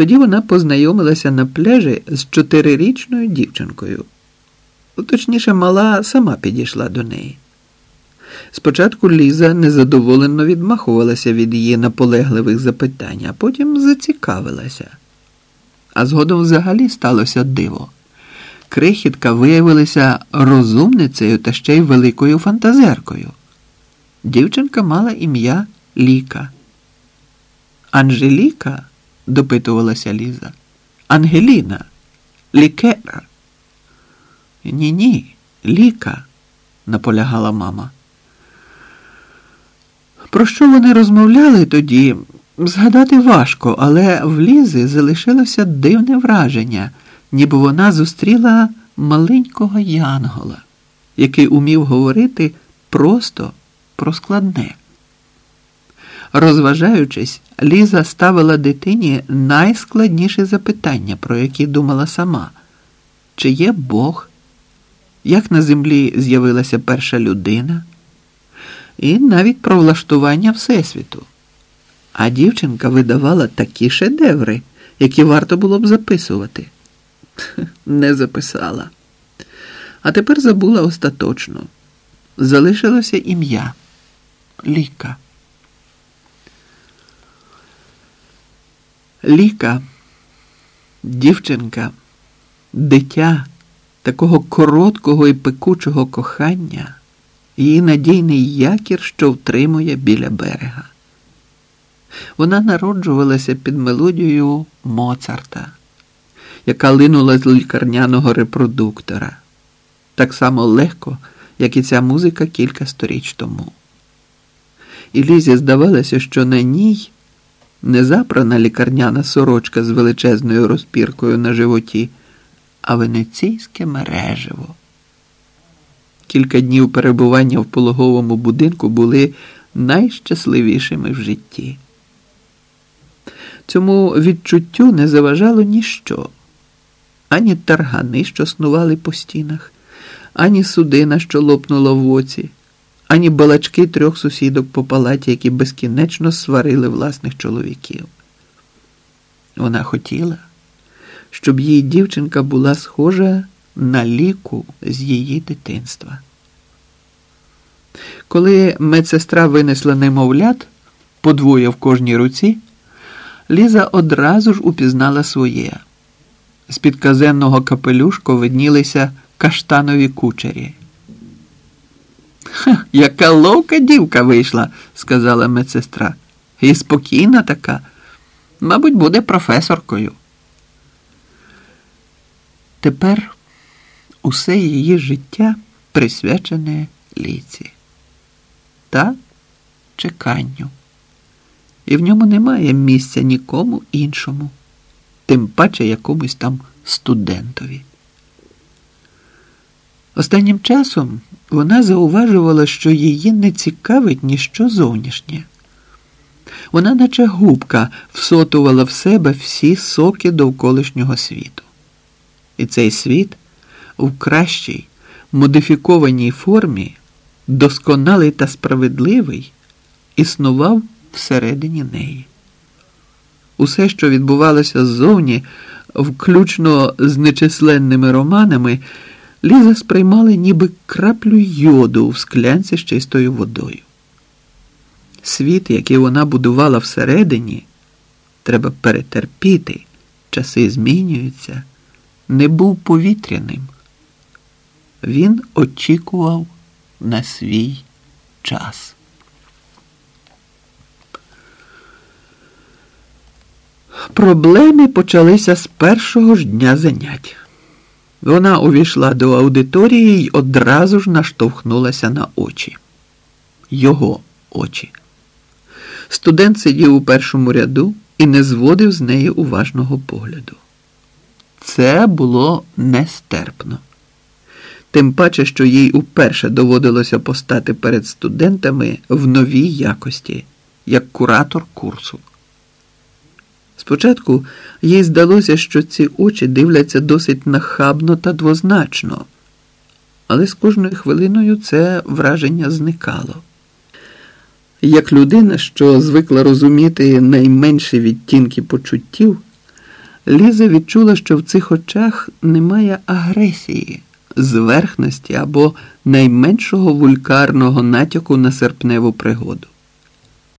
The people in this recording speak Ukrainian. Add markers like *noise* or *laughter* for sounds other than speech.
Тоді вона познайомилася на пляжі з чотирирічною дівчинкою. Точніше, мала сама підійшла до неї. Спочатку Ліза незадоволено відмахувалася від її наполегливих запитань, а потім зацікавилася. А згодом взагалі сталося диво. Крихітка виявилася розумницею та ще й великою фантазеркою. Дівчинка мала ім'я Ліка. Анжеліка? Допитувалася Ліза. Ангеліна, лікера. Ні, ні, ліка, наполягала мама. Про що вони розмовляли тоді? Згадати важко, але в Лізи залишилося дивне враження, ніби вона зустріла маленького янгола, який умів говорити просто про складне. Розважаючись, Ліза ставила дитині найскладніші запитання, про які думала сама: чи є Бог, як на землі з'явилася перша людина, і навіть про влаштування Всесвіту. А дівчинка видавала такі шедеври, які варто було б записувати. *laughs* Не записала. А тепер забула остаточно. Залишилося ім'я Ліка. Ліка, дівчинка, дитя такого короткого і пекучого кохання, її надійний якір, що втримує біля берега. Вона народжувалася під мелодією Моцарта, яка линула з лікарняного репродуктора, так само легко, як і ця музика кілька сторіч тому. І Лізі здавалося, що на ній не запрана лікарняна сорочка з величезною розпіркою на животі, а венеційське мережево. Кілька днів перебування в пологовому будинку були найщасливішими в житті. Цьому відчуттю не заважало ніщо, ані таргани, що снували по стінах, ані судина, що лопнула в оці ані балачки трьох сусідок по палаті, які безкінечно сварили власних чоловіків. Вона хотіла, щоб її дівчинка була схожа на ліку з її дитинства. Коли медсестра винесла немовлят подвоє в кожній руці, Ліза одразу ж упізнала своє. З під казенного капелюшка виднілися каштанові кучері. Ха, яка ловка дівка вийшла, сказала медсестра. І спокійна така. Мабуть, буде професоркою. Тепер усе її життя присвячене ліці та чеканню. І в ньому немає місця нікому іншому, тим паче якомусь там студентові. Останнім часом вона зауважувала, що її не цікавить ніщо зовнішнє. Вона, наче губка, всотувала в себе всі соки довколишнього світу. І цей світ у кращій, модифікованій формі, досконалий та справедливий, існував всередині неї. Усе, що відбувалося ззовні, включно з нечисленними романами. Ліза сприймала ніби краплю йоду в склянці з чистою водою. Світ, який вона будувала всередині, треба перетерпіти, часи змінюються, не був повітряним. Він очікував на свій час. Проблеми почалися з першого ж дня занять. Вона увійшла до аудиторії й одразу ж наштовхнулася на очі. Його очі. Студент сидів у першому ряду і не зводив з неї уважного погляду. Це було нестерпно. Тим паче, що їй уперше доводилося постати перед студентами в новій якості, як куратор курсу. Спочатку їй здалося, що ці очі дивляться досить нахабно та двозначно, але з кожною хвилиною це враження зникало. Як людина, що звикла розуміти найменші відтінки почуттів, Ліза відчула, що в цих очах немає агресії, зверхності або найменшого вулькарного натяку на серпневу пригоду.